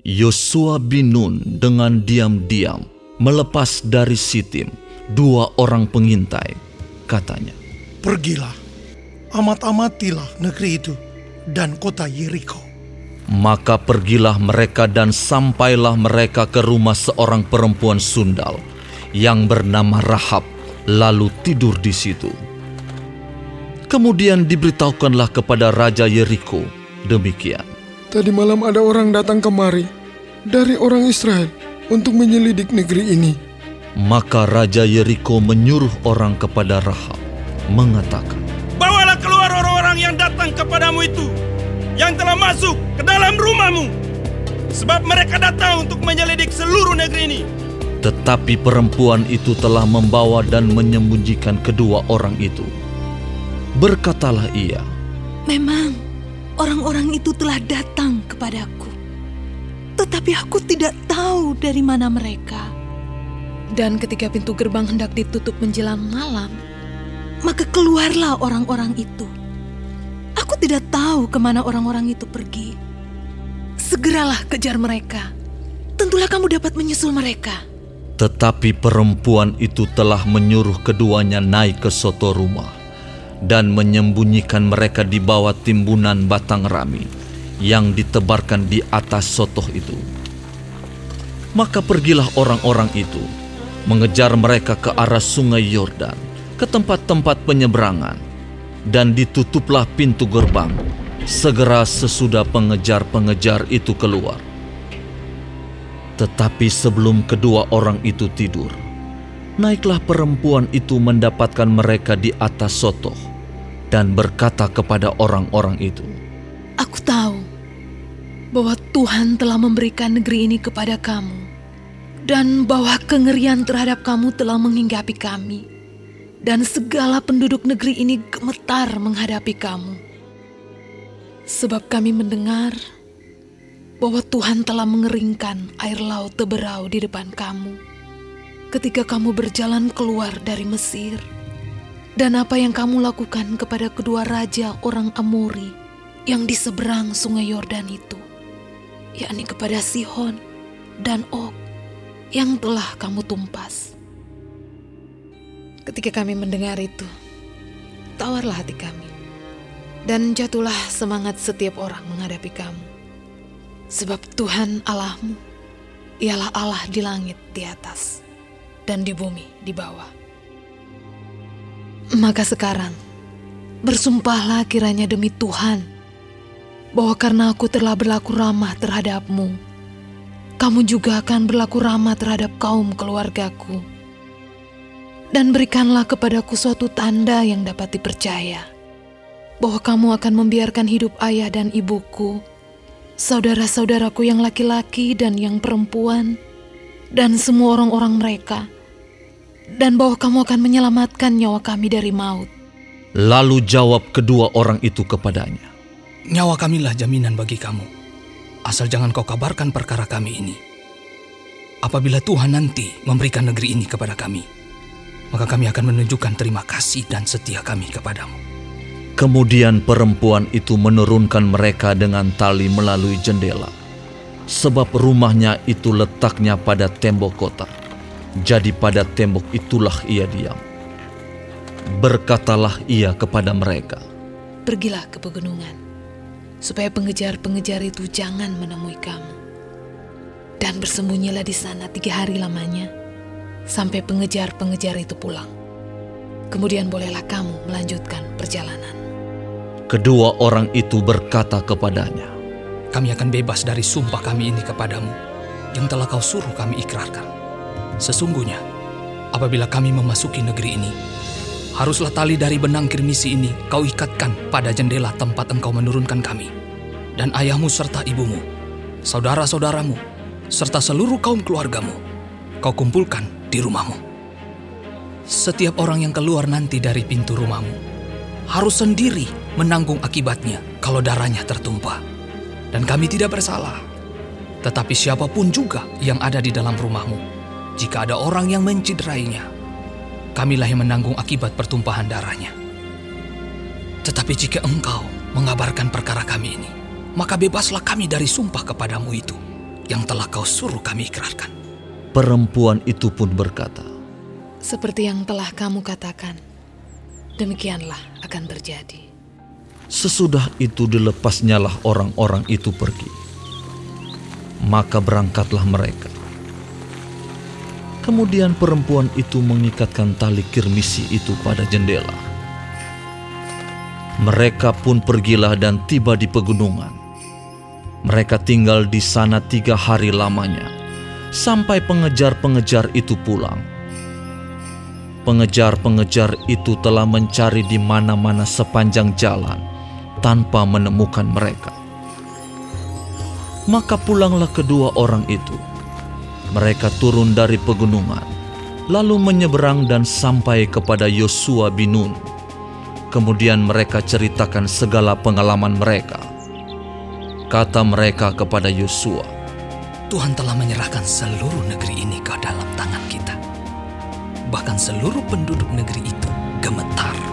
Yosua bin Nun dengan diam-diam melepas dari Sitim dua orang pengintai. Katanya, Pergilah, amat-amatilah negeri itu dan kota Yeriko. Maka pergilah mereka dan sampailah mereka ke rumah seorang perempuan sundal yang bernama Rahab, lalu tidur di situ. Kemudian diberitahukanlah kepada Raja Yeriko demikian. Tadi malam ada orang datang kemari dari orang Israel untuk menyelidik negeri ini. Maka Raja Yeriko menyuruh orang kepada Rahab, mengatakan, Bawalah keluar orang-orang yang datang kepadamu itu, yang telah masuk ke dalam rumahmu. Sebab mereka datang untuk menyelidik seluruh negeri ini. Tetapi perempuan itu telah membawa dan menyembunyikan kedua orang itu. Berkatalah ia, Memang orang-orang itu telah datang kepadaku. Tetapi aku tidak tahu dari mana mereka. Dan ketika pintu gerbang hendak ditutup menjelang malam, Maka keluarlah orang-orang itu. Aku tidak tahu ke mana orang-orang itu pergi. segeralah kejar mereka. Tentulah kamu dapat menyusul mereka. Tetapi perempuan itu telah menyuruh keduanya naik ke soto rumah dan menyembunyikan mereka di bawah timbunan batang rami yang ditebarkan di atas sotoh itu. Maka pergilah orang-orang itu mengejar mereka ke arah sungai Yordan, ke tempat-tempat penyeberangan, dan ditutuplah pintu gerbang segera sesudah pengejar-pengejar itu keluar. Tetapi sebelum kedua orang itu tidur, naiklah perempuan itu mendapatkan mereka di atas sotoh dan berkata kepada orang-orang itu, Aku tahu bahwa Tuhan telah memberikan negeri ini kepada kamu dan bahwa kengerian terhadap kamu telah menghinggapi kami dan segala penduduk negeri ini gemetar menghadapi kamu. Sebab kami mendengar bahwa Tuhan telah mengeringkan air laut teberau di depan kamu ketika kamu berjalan keluar dari Mesir dan apa yang kamu lakukan kepada kedua raja orang Amori yang di seberang sungai Yordan itu, yakni kepada Sihon dan Og yang telah kamu tumpas. Ketika kami mendengar itu, tawarlah hati kami, dan jatuhlah semangat setiap orang menghadapi kamu. Sebab Tuhan Allahmu, ialah Allah di langit di atas, dan di bumi di bawah. Maka sekarang, bersumpahlah kiranya demi Tuhan, bahwa karena aku telah berlaku ramah terhadapmu, kamu juga akan berlaku ramah terhadap kaum keluargaku. Dan berikanlah kepadaku suatu tanda yang dapat dipercaya, bahwa kamu akan membiarkan hidup ayah dan ibuku, saudara-saudaraku yang laki-laki dan yang perempuan, dan semua orang-orang mereka, dan bahwa kamu akan menyelamatkan nyawa kami dari maut. Lalu jawab kedua orang itu kepadanya, Nyawa kamilah jaminan bagi kamu. Asal jangan kau kabarkan perkara kami ini. Apabila Tuhan nanti memberikan negeri ini kepada kami, maka kami akan menunjukkan terima kasih dan setia kami kepadamu. Kemudian perempuan itu menurunkan mereka dengan tali melalui jendela, sebab rumahnya itu letaknya pada tembok kota. Jadi pada tembok itulah ia diam. Berkatalah ia kepada mereka, Pergilah ke pegunungan, supaya pengejar-pengejar itu jangan menemui kamu. Dan bersembunyilah di sana tiga hari lamanya, sampai pengejar-pengejar itu pulang. Kemudian bolehlah kamu melanjutkan perjalanan. kedua orang itu berkata kepadanya, Kami akan bebas dari sumpah kami ini kepadamu, yang telah kau suruh kami ikrarkan. Sesungguhnya, apabila kami memasuki negeri ini, haruslah tali dari benang kirmisi ini kau ikatkan pada jendela tempat engkau menurunkan kami, dan ayahmu serta ibumu, saudara-saudaramu, serta seluruh kaum keluargamu, kau kumpulkan di rumahmu. Setiap orang yang keluar nanti dari pintu rumahmu harus sendiri menanggung akibatnya kalau darahnya tertumpah. Dan kami tidak bersalah. Tetapi siapa pun juga yang ada di dalam rumahmu, jika ada orang yang menciderainya, kamilah yang menanggung akibat pertumpahan darahnya. Tetapi jika engkau mengabarkan perkara kami ini, maka bebaslah kami dari sumpah kepadamu itu, yang telah kau suruh kami ikrarkan. Perempuan itu pun berkata, Seperti yang telah kamu katakan, demikianlah akan terjadi. Sesudah itu dilepasnyalah orang-orang itu pergi. Maka berangkatlah mereka. Kemudian perempuan itu mengikatkan tali kirmisi itu pada jendela. Mereka pun pergilah dan tiba di pegunungan. Mereka tinggal di sana tiga hari lamanya, sampai pengejar-pengejar itu pulang. Pengejar-pengejar itu telah mencari di mana-mana sepanjang jalan tanpa menemukan mereka. Maka pulanglah kedua orang itu. Mereka turun dari pegunungan, lalu menyeberang dan sampai kepada Yosua bin Nun. Kemudian mereka ceritakan segala pengalaman mereka. Kata mereka kepada Yosua, Tuhan telah menyerahkan seluruh negeri ini ke dalam tangan kita. Bahkan seluruh penduduk negeri itu gemetar.